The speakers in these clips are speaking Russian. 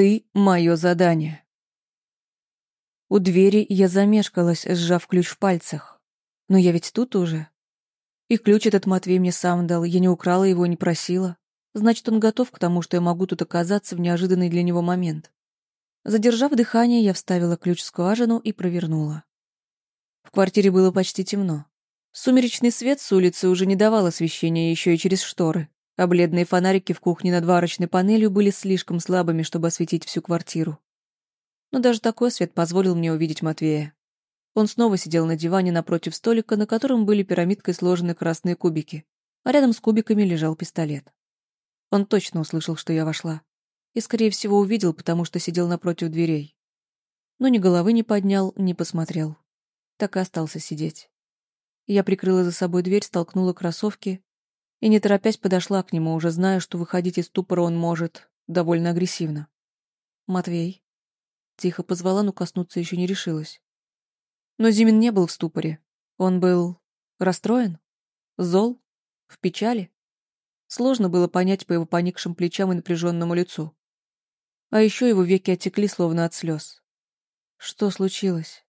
Ты — мое задание. У двери я замешкалась, сжав ключ в пальцах. Но я ведь тут уже. И ключ этот Матвей мне сам дал, я не украла его, не просила. Значит, он готов к тому, что я могу тут оказаться в неожиданный для него момент. Задержав дыхание, я вставила ключ в скважину и провернула. В квартире было почти темно. Сумеречный свет с улицы уже не давал освещения еще и через шторы, а бледные фонарики в кухне над варочной панелью были слишком слабыми, чтобы осветить всю квартиру. Но даже такой свет позволил мне увидеть Матвея. Он снова сидел на диване напротив столика, на котором были пирамидкой сложены красные кубики, а рядом с кубиками лежал пистолет. Он точно услышал, что я вошла. И, скорее всего, увидел, потому что сидел напротив дверей. Но ни головы не поднял, ни посмотрел. Так и остался сидеть. Я прикрыла за собой дверь, столкнула кроссовки и, не торопясь, подошла к нему, уже зная, что выходить из ступора он может довольно агрессивно. «Матвей?» Тихо позвала, но коснуться еще не решилась. Но Зимин не был в ступоре. Он был расстроен? Зол? В печали? Сложно было понять по его поникшим плечам и напряженному лицу. А еще его веки отекли, словно от слез. «Что случилось?»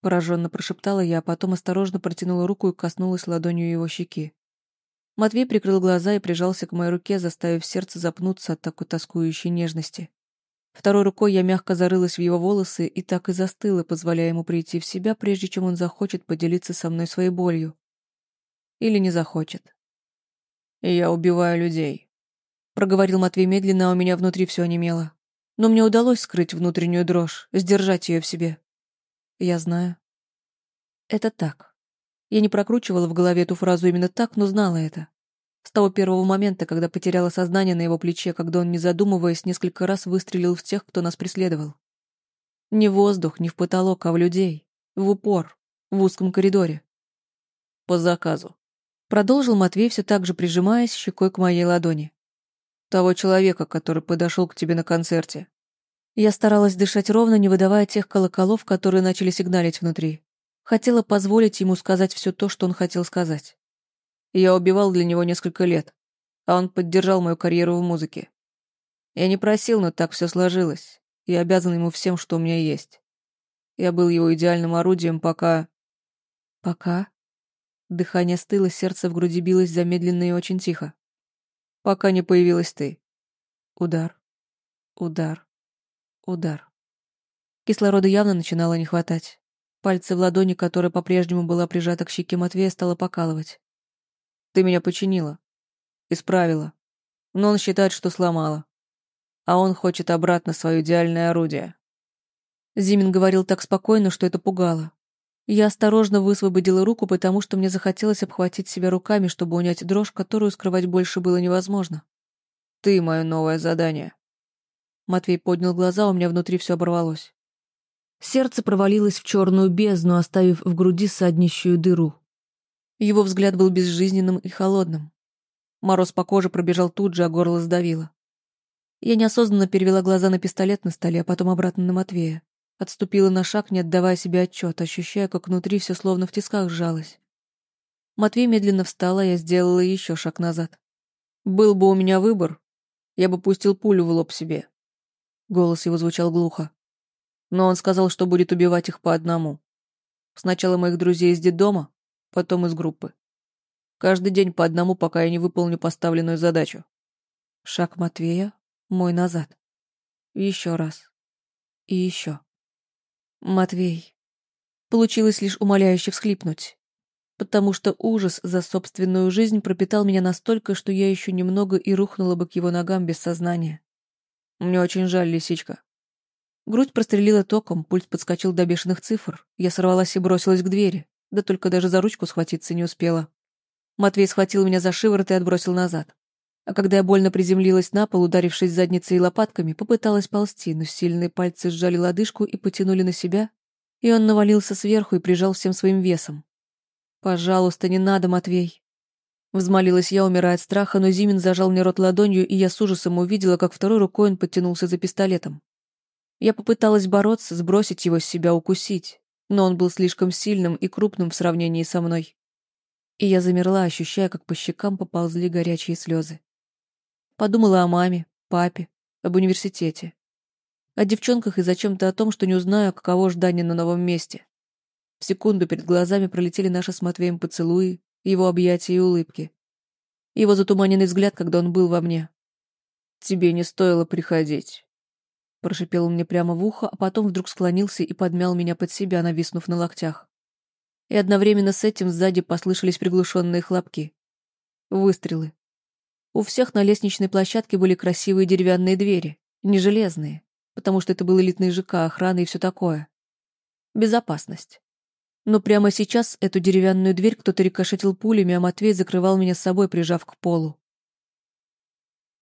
Пораженно прошептала я, а потом осторожно протянула руку и коснулась ладонью его щеки. Матвей прикрыл глаза и прижался к моей руке, заставив сердце запнуться от такой тоскующей нежности. Второй рукой я мягко зарылась в его волосы и так и застыла, позволяя ему прийти в себя, прежде чем он захочет поделиться со мной своей болью. Или не захочет. «Я убиваю людей», — проговорил Матвей медленно, а у меня внутри все онемело. Но мне удалось скрыть внутреннюю дрожь, сдержать ее в себе. Я знаю. Это так. Я не прокручивала в голове эту фразу именно так, но знала это. С того первого момента, когда потеряла сознание на его плече, когда он, не задумываясь, несколько раз выстрелил в тех, кто нас преследовал. Не в воздух, не в потолок, а в людей. В упор. В узком коридоре. По заказу. Продолжил Матвей, все так же прижимаясь щекой к моей ладони. Того человека, который подошел к тебе на концерте. Я старалась дышать ровно, не выдавая тех колоколов, которые начали сигналить внутри. Хотела позволить ему сказать все то, что он хотел сказать. Я убивал для него несколько лет, а он поддержал мою карьеру в музыке. Я не просил, но так все сложилось. Я обязан ему всем, что у меня есть. Я был его идеальным орудием, пока... Пока? Дыхание стыло, сердце в груди билось замедленно и очень тихо. Пока не появилась ты. Удар. Удар. Удар. Кислорода явно начинало не хватать. Пальцы в ладони, которая по-прежнему была прижата к щеке Матвея, стало покалывать. «Ты меня починила. Исправила. Но он считает, что сломала. А он хочет обратно свое идеальное орудие». Зимин говорил так спокойно, что это пугало. Я осторожно высвободила руку, потому что мне захотелось обхватить себя руками, чтобы унять дрожь, которую скрывать больше было невозможно. «Ты — мое новое задание», Матвей поднял глаза, у меня внутри все оборвалось. Сердце провалилось в черную бездну, оставив в груди саднищую дыру. Его взгляд был безжизненным и холодным. Мороз по коже пробежал тут же, а горло сдавило. Я неосознанно перевела глаза на пистолет на столе, а потом обратно на Матвея. Отступила на шаг, не отдавая себе отчет, ощущая, как внутри все словно в тисках сжалось. Матвей медленно встал, а я сделала еще шаг назад. Был бы у меня выбор, я бы пустил пулю в лоб себе, Голос его звучал глухо. Но он сказал, что будет убивать их по одному. Сначала моих друзей из детдома, потом из группы. Каждый день по одному, пока я не выполню поставленную задачу. Шаг Матвея, мой назад. Еще раз. И еще. Матвей. Получилось лишь умоляюще всхлипнуть. Потому что ужас за собственную жизнь пропитал меня настолько, что я еще немного и рухнула бы к его ногам без сознания. Мне очень жаль, лисичка. Грудь прострелила током, пульс подскочил до бешеных цифр. Я сорвалась и бросилась к двери. Да только даже за ручку схватиться не успела. Матвей схватил меня за шиворот и отбросил назад. А когда я больно приземлилась на пол, ударившись задницей и лопатками, попыталась ползти, но сильные пальцы сжали лодыжку и потянули на себя, и он навалился сверху и прижал всем своим весом. «Пожалуйста, не надо, Матвей. Взмолилась я, умирая от страха, но Зимин зажал мне рот ладонью, и я с ужасом увидела, как второй рукой он подтянулся за пистолетом. Я попыталась бороться, сбросить его с себя, укусить, но он был слишком сильным и крупным в сравнении со мной. И я замерла, ощущая, как по щекам поползли горячие слезы. Подумала о маме, папе, об университете. О девчонках и зачем-то о том, что не узнаю, каково ждание на новом месте. В секунду перед глазами пролетели наши с Матвеем поцелуи, его объятия и улыбки. Его затуманенный взгляд, когда он был во мне. «Тебе не стоило приходить», — прошипел он мне прямо в ухо, а потом вдруг склонился и подмял меня под себя, нависнув на локтях. И одновременно с этим сзади послышались приглушенные хлопки. Выстрелы. У всех на лестничной площадке были красивые деревянные двери, не железные, потому что это был элитный ЖК, охрана и все такое. Безопасность. Но прямо сейчас эту деревянную дверь кто-то рикошетил пулями, а Матвей закрывал меня с собой, прижав к полу.